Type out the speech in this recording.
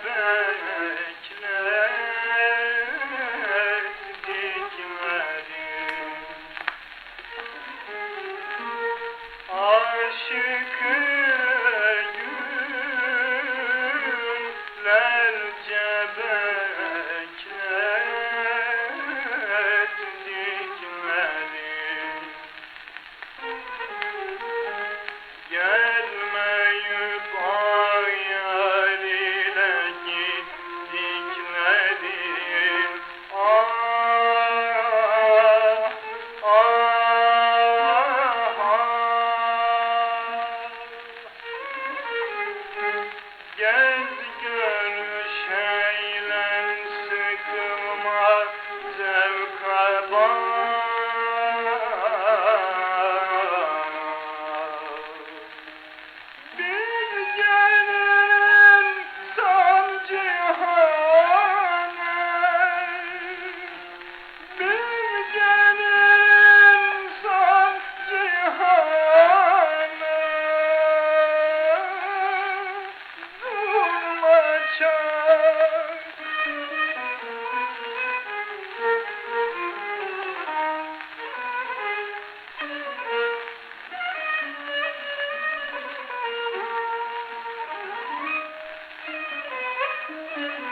bebek Gel Thank you.